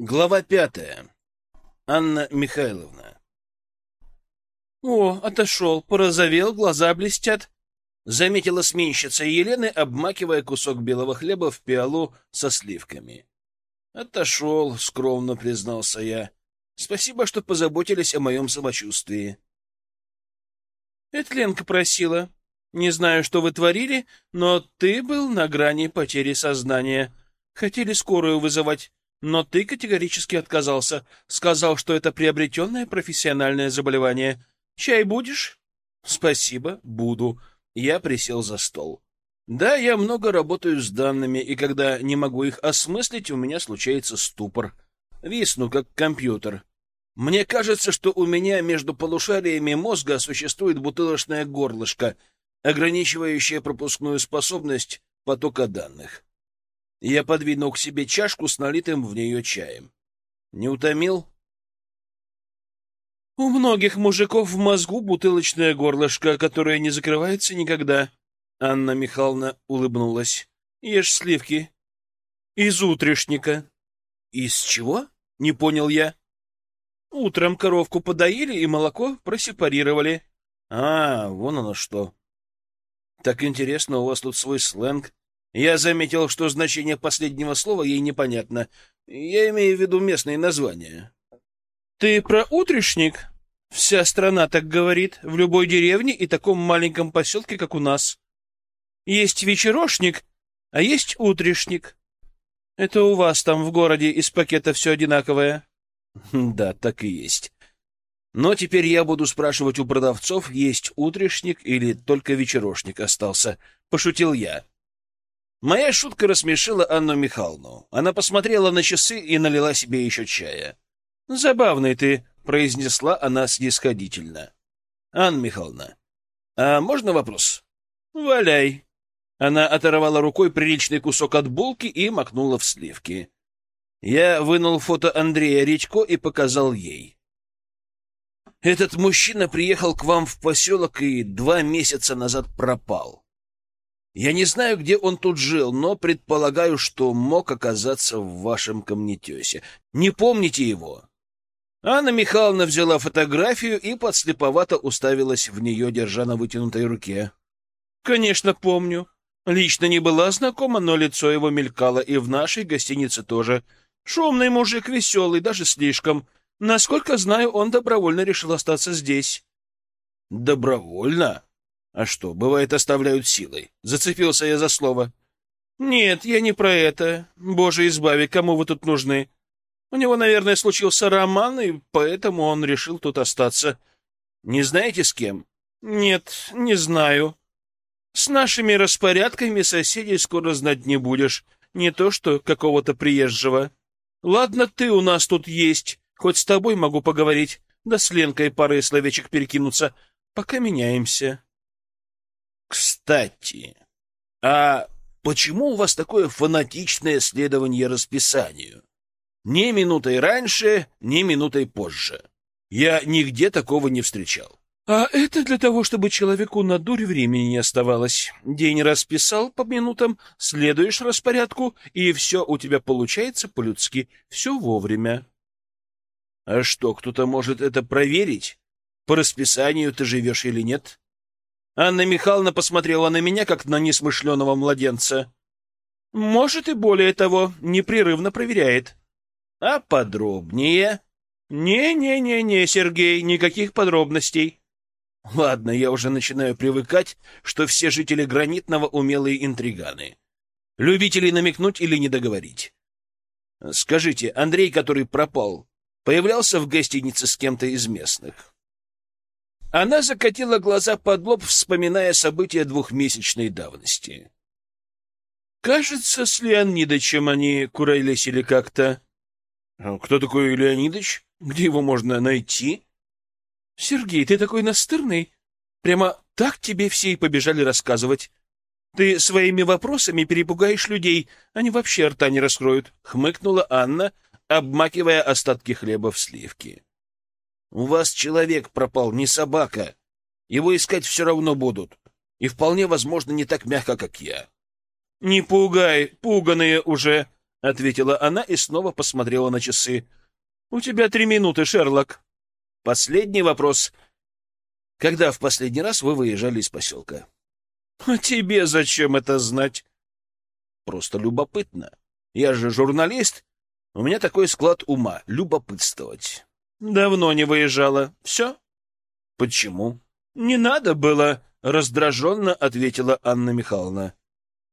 Глава пятая. Анна Михайловна. О, отошел, порозовел, глаза блестят. Заметила сменщица Елены, обмакивая кусок белого хлеба в пиалу со сливками. Отошел, скромно признался я. Спасибо, что позаботились о моем самочувствии. Это Ленка просила. Не знаю, что вы творили, но ты был на грани потери сознания. Хотели скорую вызывать но ты категорически отказался. Сказал, что это приобретенное профессиональное заболевание. Чай будешь? Спасибо, буду. Я присел за стол. Да, я много работаю с данными, и когда не могу их осмыслить, у меня случается ступор. Висну, как компьютер. Мне кажется, что у меня между полушариями мозга существует бутылочное горлышко, ограничивающее пропускную способность потока данных. Я подвинул к себе чашку с налитым в нее чаем. Не утомил? У многих мужиков в мозгу бутылочное горлышко, которое не закрывается никогда. Анна Михайловна улыбнулась. Ешь сливки. Из утрешника. Из чего? Не понял я. Утром коровку подоили и молоко просепарировали. А, вон оно что. Так интересно, у вас тут свой сленг. Я заметил, что значение последнего слова ей непонятно. Я имею в виду местные названия. Ты про утрешник? Вся страна так говорит, в любой деревне и таком маленьком поселке, как у нас. Есть вечерошник, а есть утрешник. Это у вас там в городе из пакета все одинаковое. Да, так и есть. Но теперь я буду спрашивать у продавцов, есть утрешник или только вечерошник остался. Пошутил я. Моя шутка рассмешила Анну Михайловну. Она посмотрела на часы и налила себе еще чая. «Забавный ты», — произнесла она снисходительно. «Анна Михайловна, а можно вопрос?» «Валяй». Она оторвала рукой приличный кусок от булки и макнула в сливки. Я вынул фото Андрея Редько и показал ей. «Этот мужчина приехал к вам в поселок и два месяца назад пропал. Я не знаю, где он тут жил, но предполагаю, что мог оказаться в вашем камнетесе. Не помните его?» Анна Михайловна взяла фотографию и подслеповато уставилась в нее, держа на вытянутой руке. «Конечно, помню. Лично не была знакома, но лицо его мелькало и в нашей гостинице тоже. Шумный мужик, веселый, даже слишком. Насколько знаю, он добровольно решил остаться здесь». «Добровольно?» А что, бывает, оставляют силой? Зацепился я за слово. Нет, я не про это. Боже, избави, кому вы тут нужны? У него, наверное, случился роман, и поэтому он решил тут остаться. Не знаете, с кем? Нет, не знаю. С нашими распорядками соседей скоро знать не будешь. Не то что какого-то приезжего. Ладно, ты у нас тут есть. Хоть с тобой могу поговорить. Да с Ленкой пары словечек перекинуться. Пока меняемся. Кстати, а почему у вас такое фанатичное следование расписанию? Ни минутой раньше, ни минутой позже. Я нигде такого не встречал. А это для того, чтобы человеку на дурь времени не оставалось. День расписал по минутам, следуешь распорядку, и все у тебя получается по-людски, все вовремя. А что, кто-то может это проверить? По расписанию ты живешь или нет? Анна Михайловна посмотрела на меня, как на несмышленого младенца. Может, и более того, непрерывно проверяет. А подробнее? Не-не-не-не, Сергей, никаких подробностей. Ладно, я уже начинаю привыкать, что все жители Гранитного умелые интриганы. Любители намекнуть или не договорить. Скажите, Андрей, который пропал, появлялся в гостинице с кем-то из местных? Она закатила глаза под лоб, вспоминая события двухмесячной давности. Кажется, с Леонидычем они куролесили как-то. А кто такой Леонидыч? Где его можно найти? Сергей, ты такой настырный. Прямо так тебе все и побежали рассказывать. Ты своими вопросами перепугаешь людей, они вообще рта не раскроют, — хмыкнула Анна, обмакивая остатки хлеба в сливки. У вас человек пропал, не собака. Его искать все равно будут. И вполне возможно не так мягко, как я. Не пугай, пуганые уже. — ответила она и снова посмотрела на часы. — У тебя три минуты, Шерлок. — Последний вопрос. Когда в последний раз вы выезжали из поселка? — А тебе зачем это знать? — Просто любопытно. Я же журналист. У меня такой склад ума — любопытствовать. — Давно не выезжала. Все? — Почему? — Не надо было, — раздраженно ответила Анна Михайловна.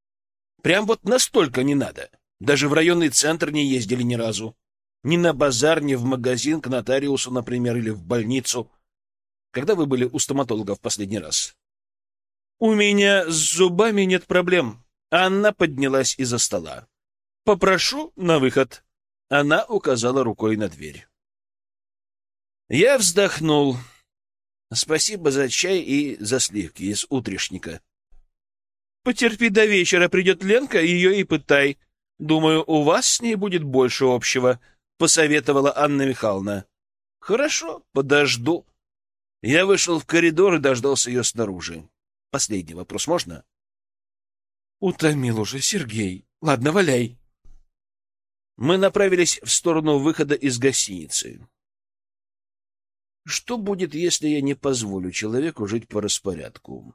— Прям вот настолько не надо. — даже в районный центр не ездили ни разу. Ни на базар, ни в магазин, к нотариусу, например, или в больницу. Когда вы были у стоматолога в последний раз? — У меня с зубами нет проблем. Анна поднялась из-за стола. — Попрошу на выход. Она указала рукой на дверь. Я вздохнул. Спасибо за чай и за сливки из утрешника. — Потерпи до вечера, придет Ленка, ее и пытай. Думаю, у вас с ней будет больше общего, — посоветовала Анна Михайловна. — Хорошо, подожду. Я вышел в коридор и дождался ее снаружи. Последний вопрос можно? — Утомил уже, Сергей. Ладно, валяй. Мы направились в сторону выхода из гостиницы. Что будет, если я не позволю человеку жить по распорядку?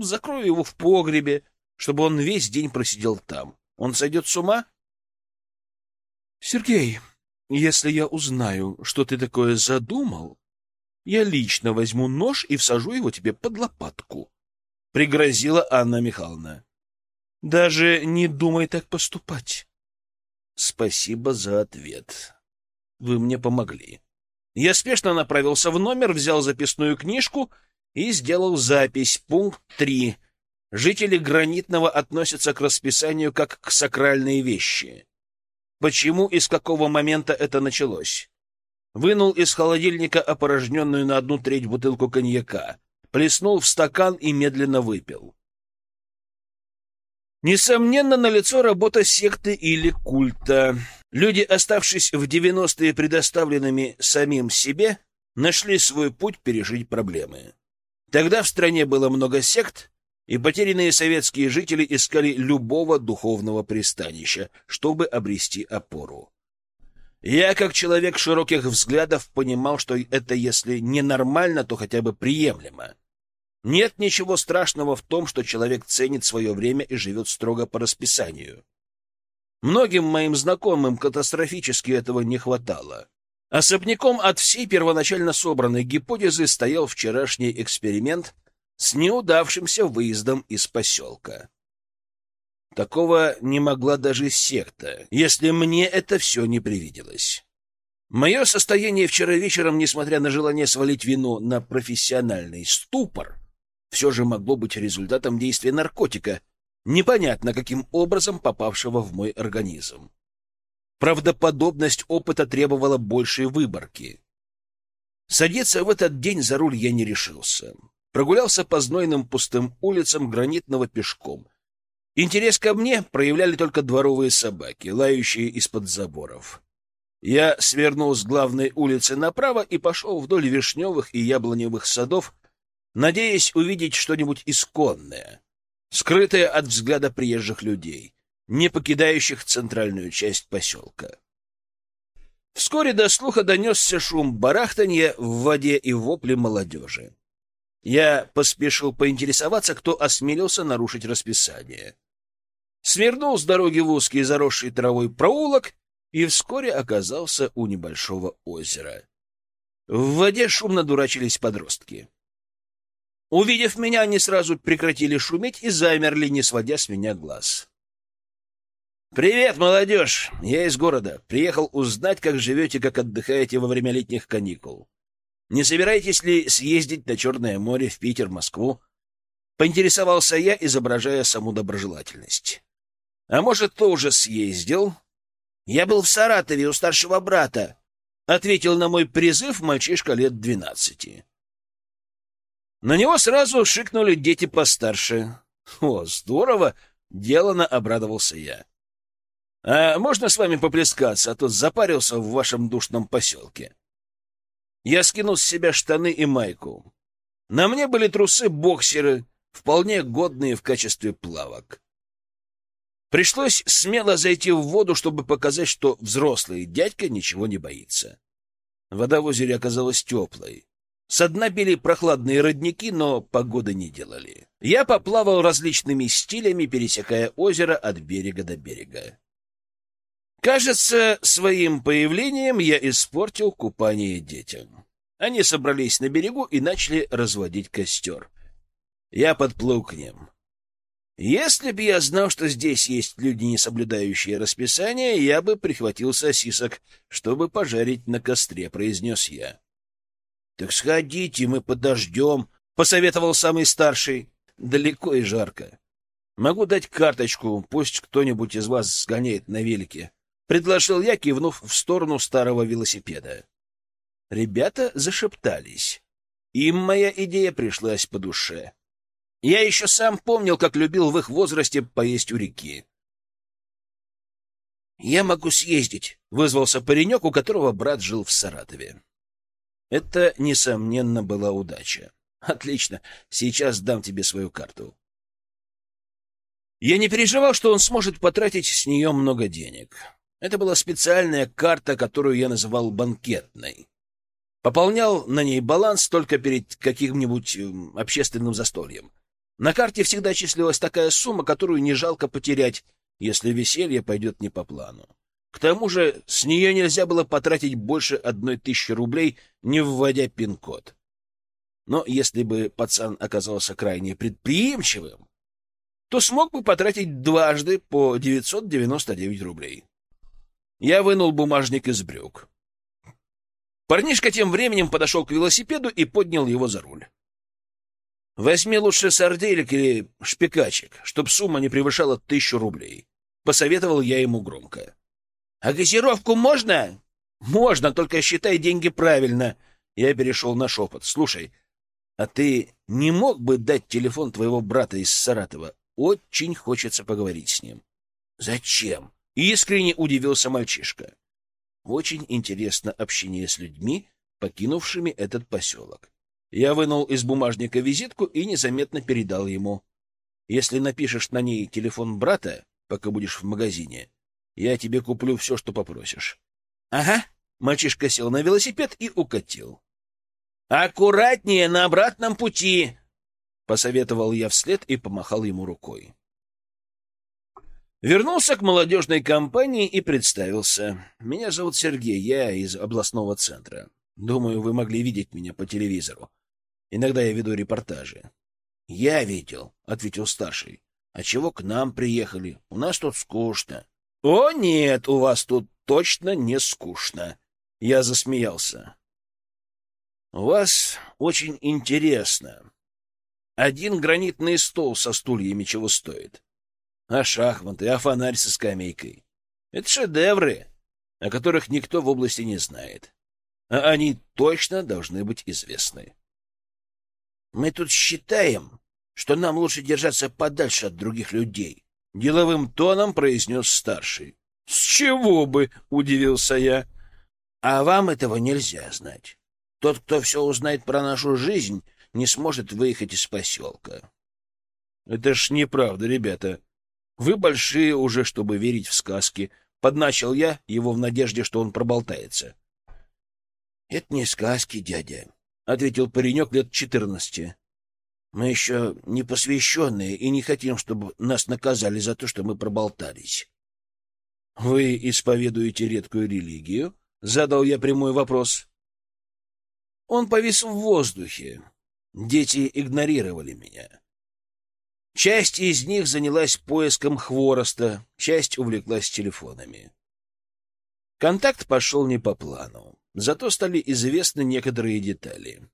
Закрою его в погребе, чтобы он весь день просидел там. Он сойдет с ума? Сергей, если я узнаю, что ты такое задумал, я лично возьму нож и всажу его тебе под лопатку, — пригрозила Анна Михайловна. Даже не думай так поступать. Спасибо за ответ. Вы мне помогли. Я спешно направился в номер, взял записную книжку и сделал запись. Пункт три — Жители Гранитного относятся к расписанию как к сакральной вещи. Почему и с какого момента это началось? Вынул из холодильника опорожненную на одну треть бутылку коньяка, плеснул в стакан и медленно выпил. Несомненно, налицо работа секты или культа. Люди, оставшись в 90-е предоставленными самим себе, нашли свой путь пережить проблемы. Тогда в стране было много сект, и потерянные советские жители искали любого духовного пристанища, чтобы обрести опору. Я, как человек широких взглядов, понимал, что это, если не нормально, то хотя бы приемлемо. Нет ничего страшного в том, что человек ценит свое время и живет строго по расписанию. Многим моим знакомым катастрофически этого не хватало. Особняком от всей первоначально собранной гипотезы стоял вчерашний эксперимент — с неудавшимся выездом из поселка. Такого не могла даже секта, если мне это все не привиделось. Мое состояние вчера вечером, несмотря на желание свалить вину на профессиональный ступор, все же могло быть результатом действия наркотика, непонятно каким образом попавшего в мой организм. Правдоподобность опыта требовала большей выборки. Садиться в этот день за руль я не решился прогулялся по знойным пустым улицам гранитного пешком. Интерес ко мне проявляли только дворовые собаки, лающие из-под заборов. Я свернул с главной улицы направо и пошел вдоль вишневых и яблоневых садов, надеясь увидеть что-нибудь исконное, скрытое от взгляда приезжих людей, не покидающих центральную часть поселка. Вскоре до слуха донесся шум барахтанья в воде и вопли молодежи. Я поспешил поинтересоваться, кто осмелился нарушить расписание. Свернул с дороги в узкий заросший травой проулок и вскоре оказался у небольшого озера. В воде шумно дурачились подростки. Увидев меня, они сразу прекратили шуметь и замерли, не сводя с меня глаз. «Привет, молодежь! Я из города. Приехал узнать, как живете, как отдыхаете во время летних каникул. Не собираетесь ли съездить на Черное море, в Питер, Москву? Поинтересовался я, изображая саму доброжелательность. А может, кто уже съездил? Я был в Саратове у старшего брата, ответил на мой призыв мальчишка лет двенадцати. На него сразу шикнули дети постарше. О, здорово! Делано обрадовался я. А можно с вами поплескаться, а то запарился в вашем душном поселке. Я скинул с себя штаны и майку. На мне были трусы-боксеры, вполне годные в качестве плавок. Пришлось смело зайти в воду, чтобы показать, что взрослый дядька ничего не боится. Вода в озере оказалась теплой. Со дна били прохладные родники, но погоды не делали. Я поплавал различными стилями, пересекая озеро от берега до берега. Кажется, своим появлением я испортил купание детям. Они собрались на берегу и начали разводить костер. Я подплыл к ним. Если бы я знал, что здесь есть люди, не соблюдающие расписание, я бы прихватил сосисок, чтобы пожарить на костре, — произнес я. — Так сходите, мы подождем, — посоветовал самый старший. Далеко и жарко. Могу дать карточку, пусть кто-нибудь из вас сгоняет на велике. Предложил я, кивнув в сторону старого велосипеда. Ребята зашептались. Им моя идея пришлась по душе. Я еще сам помнил, как любил в их возрасте поесть у реки. «Я могу съездить», — вызвался паренек, у которого брат жил в Саратове. Это, несомненно, была удача. «Отлично, сейчас дам тебе свою карту». Я не переживал, что он сможет потратить с нее много денег. Это была специальная карта, которую я называл банкетной. Пополнял на ней баланс только перед каким-нибудь эм, общественным застольем. На карте всегда числилась такая сумма, которую не жалко потерять, если веселье пойдет не по плану. К тому же с нее нельзя было потратить больше одной тысячи рублей, не вводя пин-код. Но если бы пацан оказался крайне предприимчивым, то смог бы потратить дважды по 999 рублей. Я вынул бумажник из брюк. Парнишка тем временем подошел к велосипеду и поднял его за руль. Возьми лучше сарделек или шпикачек, чтоб сумма не превышала тысячу рублей. Посоветовал я ему громко. — А газировку можно? — Можно, только считай деньги правильно. Я перешел на шепот. — Слушай, а ты не мог бы дать телефон твоего брата из Саратова? Очень хочется поговорить с ним. — Зачем? — искренне удивился мальчишка. Очень интересно общение с людьми, покинувшими этот поселок. Я вынул из бумажника визитку и незаметно передал ему. Если напишешь на ней телефон брата, пока будешь в магазине, я тебе куплю все, что попросишь. — Ага. Мальчишка сел на велосипед и укатил. — Аккуратнее на обратном пути! — посоветовал я вслед и помахал ему рукой. Вернулся к молодежной компании и представился. Меня зовут Сергей, я из областного центра. Думаю, вы могли видеть меня по телевизору. Иногда я веду репортажи. — Я видел, — ответил старший. — А чего к нам приехали? У нас тут скучно. — О, нет, у вас тут точно не скучно. Я засмеялся. — У вас очень интересно. Один гранитный стол со стульями чего стоит. А шахматы, а фонарь со скамейкой. Это шедевры, о которых никто в области не знает. А они точно должны быть известны. Мы тут считаем, что нам лучше держаться подальше от других людей, — деловым тоном произнес старший. — С чего бы? — удивился я. — А вам этого нельзя знать. Тот, кто все узнает про нашу жизнь, не сможет выехать из поселка. — Это ж неправда, ребята. Вы большие уже, чтобы верить в сказки. Подначил я его в надежде, что он проболтается. — Это не сказки, дядя ответил паренек лет четырнадцати. Мы еще не посвященные и не хотим, чтобы нас наказали за то, что мы проболтались. — Вы исповедуете редкую религию? — задал я прямой вопрос. Он повис в воздухе. Дети игнорировали меня. Часть из них занялась поиском хвороста, часть увлеклась телефонами. Контакт пошел не по плану. Зато стали известны некоторые детали.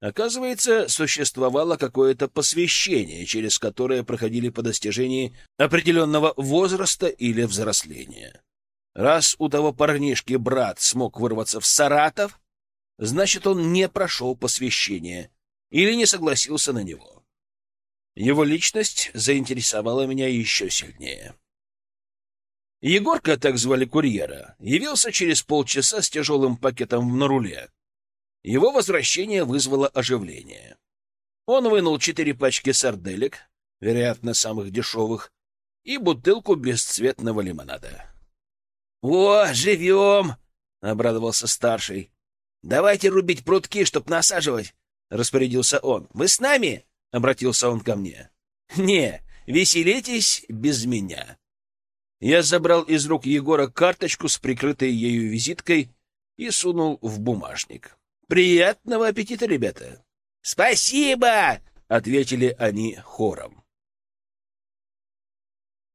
Оказывается, существовало какое-то посвящение, через которое проходили по достижении определенного возраста или взросления. Раз у того парнишки брат смог вырваться в Саратов, значит, он не прошел посвящение или не согласился на него. Его личность заинтересовала меня еще сильнее. Егорка, так звали курьера, явился через полчаса с тяжелым пакетом на руле. Его возвращение вызвало оживление. Он вынул четыре пачки сарделек, вероятно, самых дешевых, и бутылку бесцветного лимонада. — О, живем! — обрадовался старший. — Давайте рубить прутки, чтоб насаживать, — распорядился он. — Вы с нами? — обратился он ко мне. — Не, веселитесь без меня. Я забрал из рук Егора карточку с прикрытой ею визиткой и сунул в бумажник. «Приятного аппетита, ребята!» «Спасибо!» — ответили они хором.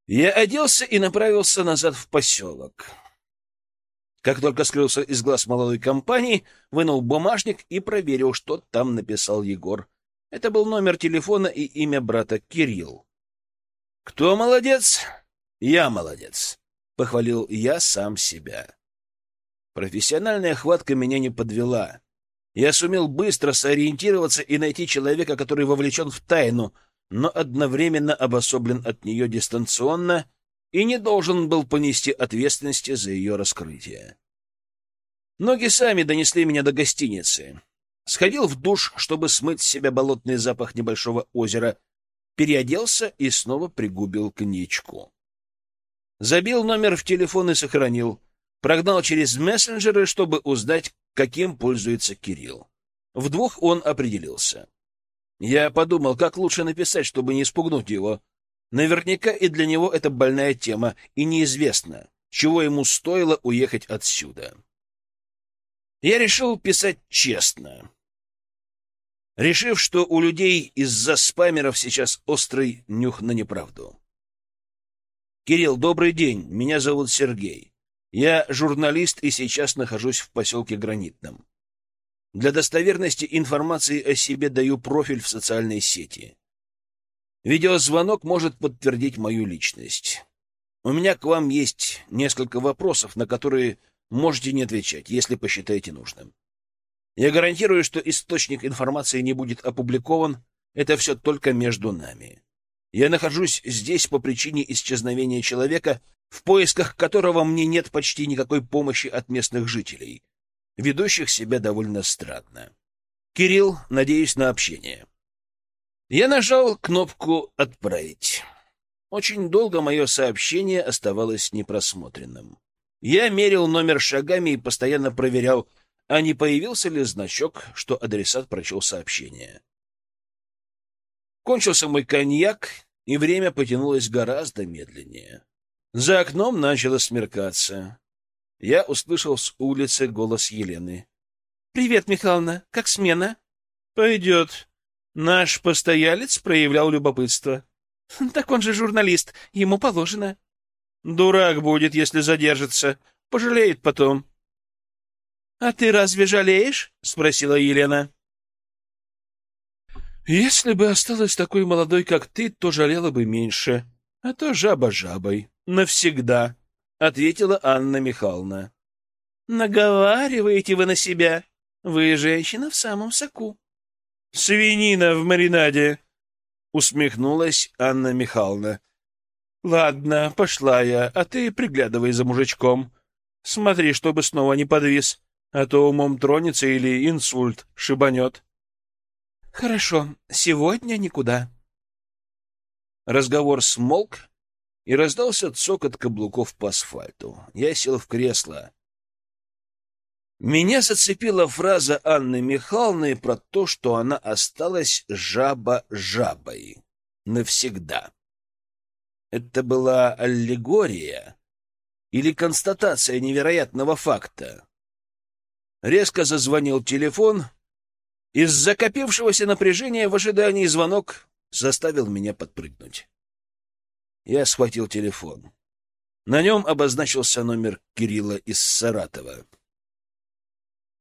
Я оделся и направился назад в поселок. Как только скрылся из глаз молодой компании, вынул бумажник и проверил, что там написал Егор. Это был номер телефона и имя брата Кирилл. «Кто молодец?» «Я молодец», — похвалил я сам себя. Профессиональная хватка меня не подвела. Я сумел быстро сориентироваться и найти человека, который вовлечен в тайну, но одновременно обособлен от нее дистанционно и не должен был понести ответственности за ее раскрытие. Ноги сами донесли меня до гостиницы. Сходил в душ, чтобы смыть с себя болотный запах небольшого озера, переоделся и снова пригубил коньячку. Забил номер в телефон и сохранил. Прогнал через мессенджеры, чтобы узнать, каким пользуется Кирилл. В двух он определился. Я подумал, как лучше написать, чтобы не испугнуть его. Наверняка и для него это больная тема, и неизвестно, чего ему стоило уехать отсюда. Я решил писать честно, решив, что у людей из-за спамеров сейчас острый нюх на неправду. «Кирилл, добрый день. Меня зовут Сергей. Я журналист и сейчас нахожусь в поселке Гранитном. Для достоверности информации о себе даю профиль в социальной сети. Видеозвонок может подтвердить мою личность. У меня к вам есть несколько вопросов, на которые можете не отвечать, если посчитаете нужным. Я гарантирую, что источник информации не будет опубликован. Это все только между нами. Я нахожусь здесь по причине исчезновения человека, в поисках которого мне нет почти никакой помощи от местных жителей ведущих себя довольно странно. Кирилл, надеюсь на общение. Я нажал кнопку «Отправить». Очень долго мое сообщение оставалось непросмотренным. Я мерил номер шагами и постоянно проверял, а не появился ли значок, что адресат прочел сообщение. Кончился мой коньяк, и время потянулось гораздо медленнее. За окном начало смеркаться я услышал с улицы голос Елены. — Привет, Михайловна. Как смена? — Пойдет. Наш постоялец проявлял любопытство. — Так он же журналист. Ему положено. — Дурак будет, если задержится. Пожалеет потом. — А ты разве жалеешь? — спросила Елена. — Если бы осталась такой молодой, как ты, то жалела бы меньше. А то жаба жабой. Навсегда. — ответила Анна Михайловна. — Наговариваете вы на себя. Вы женщина в самом соку. — Свинина в маринаде, — усмехнулась Анна Михайловна. — Ладно, пошла я, а ты приглядывай за мужичком. Смотри, чтобы снова не подвис, а то умом тронется или инсульт шибанет. — Хорошо, сегодня никуда. Разговор смолк, и раздался цокот каблуков по асфальту. Я сел в кресло. Меня зацепила фраза Анны Михайловны про то, что она осталась жаба-жабой. Навсегда. Это была аллегория или констатация невероятного факта? Резко зазвонил телефон. Из закопившегося напряжения в ожидании звонок заставил меня подпрыгнуть. Я схватил телефон. На нем обозначился номер Кирилла из Саратова.